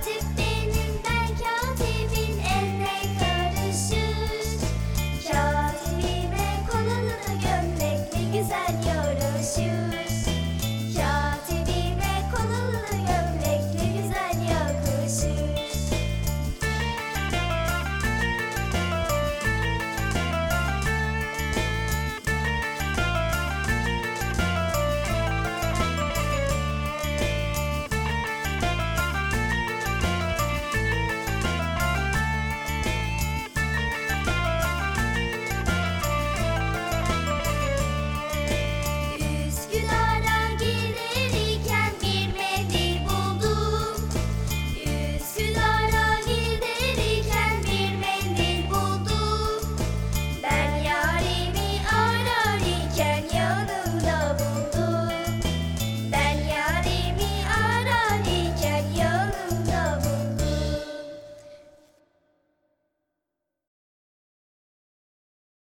positive